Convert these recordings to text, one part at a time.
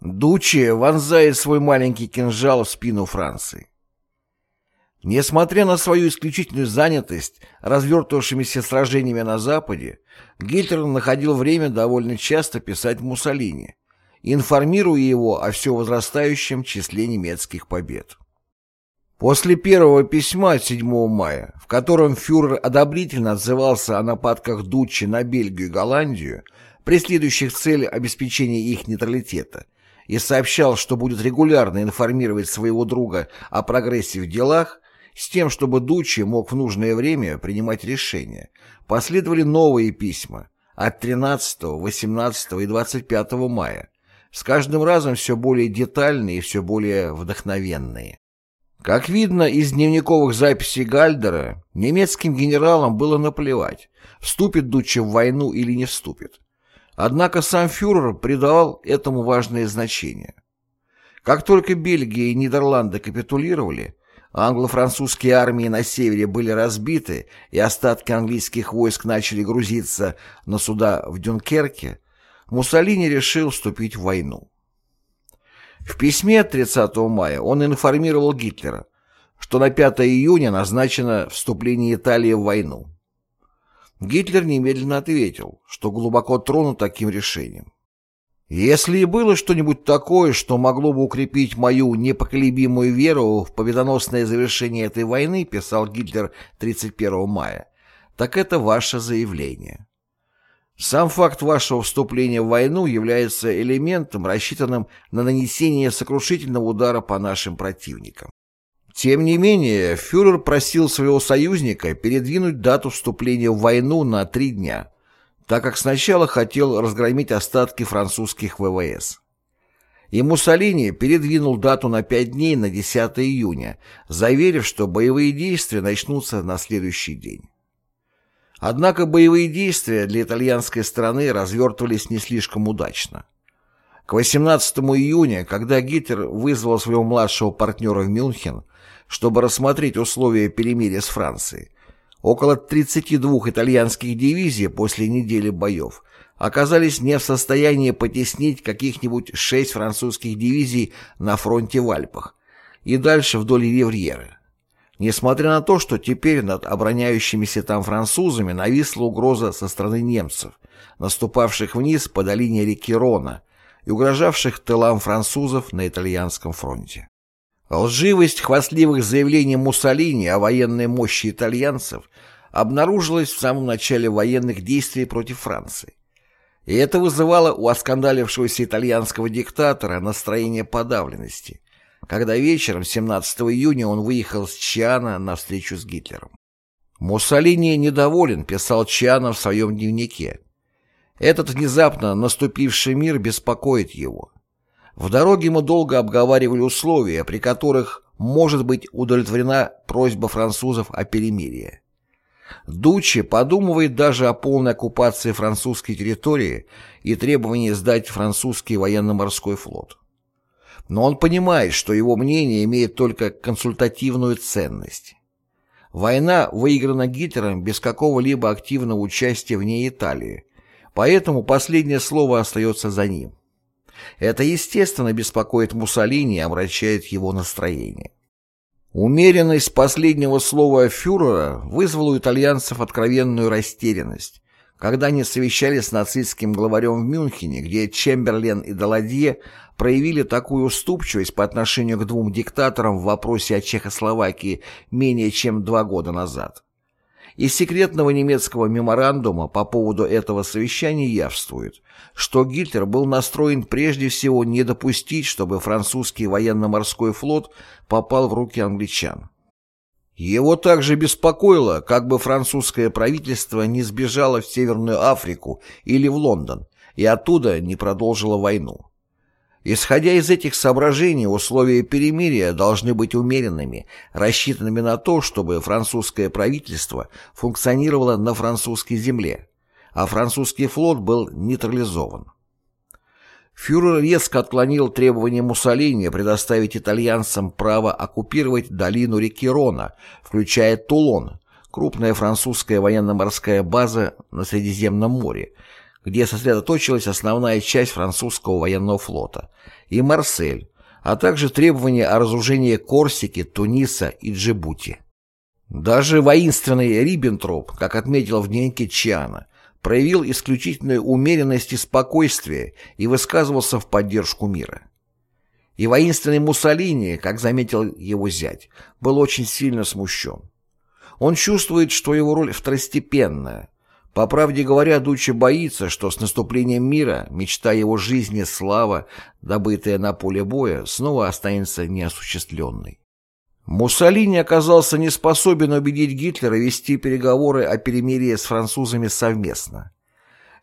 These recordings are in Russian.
Дучи вонзает свой маленький кинжал в спину Франции. Несмотря на свою исключительную занятость развертывавшимися сражениями на Западе, Гитлер находил время довольно часто писать Муссолини, информируя его о все возрастающем числе немецких побед. После первого письма 7 мая, в котором фюрер одобрительно отзывался о нападках Дуччи на Бельгию и Голландию, преследующих цель обеспечения их нейтралитета, и сообщал, что будет регулярно информировать своего друга о прогрессе в делах, с тем, чтобы Дуччи мог в нужное время принимать решения, последовали новые письма от 13, 18 и 25 мая, с каждым разом все более детальные и все более вдохновенные. Как видно из дневниковых записей Гальдера, немецким генералам было наплевать, вступит Дуччи в войну или не вступит. Однако сам фюрер придавал этому важное значение. Как только Бельгия и Нидерланды капитулировали, англо-французские армии на севере были разбиты и остатки английских войск начали грузиться на суда в Дюнкерке, Муссолини решил вступить в войну. В письме 30 мая он информировал Гитлера, что на 5 июня назначено вступление Италии в войну. Гитлер немедленно ответил, что глубоко тронут таким решением. Если и было что-нибудь такое, что могло бы укрепить мою непоколебимую веру в победоносное завершение этой войны, писал Гитлер 31 мая, так это ваше заявление. Сам факт вашего вступления в войну является элементом, рассчитанным на нанесение сокрушительного удара по нашим противникам. Тем не менее, фюрер просил своего союзника передвинуть дату вступления в войну на три дня, так как сначала хотел разгромить остатки французских ВВС. И Муссолини передвинул дату на пять дней на 10 июня, заверив, что боевые действия начнутся на следующий день. Однако боевые действия для итальянской стороны развертывались не слишком удачно. К 18 июня, когда Гитлер вызвал своего младшего партнера в Мюнхен, чтобы рассмотреть условия перемирия с Францией, около 32 итальянских дивизий после недели боев оказались не в состоянии потеснить каких-нибудь шесть французских дивизий на фронте в Альпах и дальше вдоль Ривьеры. Несмотря на то, что теперь над обороняющимися там французами нависла угроза со стороны немцев, наступавших вниз по долине реки Рона, и угрожавших тылам французов на итальянском фронте. Лживость хвастливых заявлений Муссолини о военной мощи итальянцев обнаружилась в самом начале военных действий против Франции. И это вызывало у оскандалившегося итальянского диктатора настроение подавленности, когда вечером 17 июня он выехал с Чиана на встречу с Гитлером. Муссолини недоволен, писал Чиана в своем дневнике. Этот внезапно наступивший мир беспокоит его. В дороге мы долго обговаривали условия, при которых может быть удовлетворена просьба французов о перемирии. Дуччи подумывает даже о полной оккупации французской территории и требовании сдать французский военно-морской флот. Но он понимает, что его мнение имеет только консультативную ценность. Война выиграна Гитлером без какого-либо активного участия в ней Италии, Поэтому последнее слово остается за ним. Это, естественно, беспокоит Муссолини и омрачает его настроение. Умеренность последнего слова фюрера вызвала у итальянцев откровенную растерянность, когда они совещались с нацистским главарем в Мюнхене, где Чемберлен и Даладье проявили такую уступчивость по отношению к двум диктаторам в вопросе о Чехословакии менее чем два года назад. Из секретного немецкого меморандума по поводу этого совещания явствует, что Гитлер был настроен прежде всего не допустить, чтобы французский военно-морской флот попал в руки англичан. Его также беспокоило, как бы французское правительство не сбежало в Северную Африку или в Лондон и оттуда не продолжило войну. Исходя из этих соображений, условия перемирия должны быть умеренными, рассчитанными на то, чтобы французское правительство функционировало на французской земле, а французский флот был нейтрализован. Фюрер резко отклонил требование Муссолини предоставить итальянцам право оккупировать долину реки Рона, включая Тулон, крупная французская военно-морская база на Средиземном море, где сосредоточилась основная часть французского военного флота, и Марсель, а также требования о разоружении Корсики, Туниса и Джибути. Даже воинственный Риббентроп, как отметил в дневнике Чиана, проявил исключительную умеренность и спокойствие и высказывался в поддержку мира. И воинственный Муссолини, как заметил его зять, был очень сильно смущен. Он чувствует, что его роль второстепенная. По правде говоря, Дуччи боится, что с наступлением мира мечта его жизни, слава, добытая на поле боя, снова останется неосуществленной. Муссолини оказался не способен убедить Гитлера вести переговоры о перемирии с французами совместно.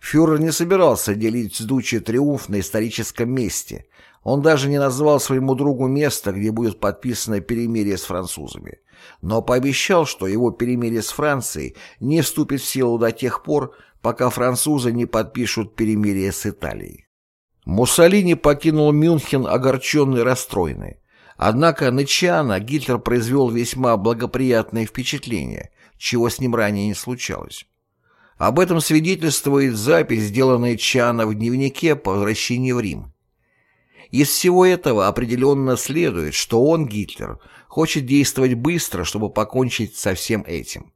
Фюрер не собирался делить с Дуччи триумф на историческом месте. Он даже не назвал своему другу место, где будет подписано перемирие с французами. Но пообещал, что его перемирие с Францией не вступит в силу до тех пор, пока французы не подпишут перемирие с Италией. Муссолини покинул Мюнхен огорченный и расстроенный. Однако на Чиана Гитлер произвел весьма благоприятное впечатление, чего с ним ранее не случалось. Об этом свидетельствует запись, сделанная Чиана в дневнике по возвращении в Рим. Из всего этого определенно следует, что он, Гитлер, хочет действовать быстро, чтобы покончить со всем этим.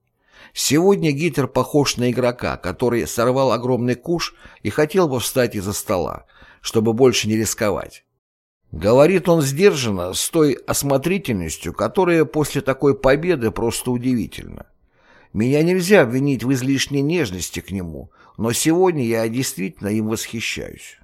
Сегодня Гитлер похож на игрока, который сорвал огромный куш и хотел бы встать из-за стола, чтобы больше не рисковать. Говорит он сдержанно, с той осмотрительностью, которая после такой победы просто удивительна. Меня нельзя обвинить в излишней нежности к нему, но сегодня я действительно им восхищаюсь.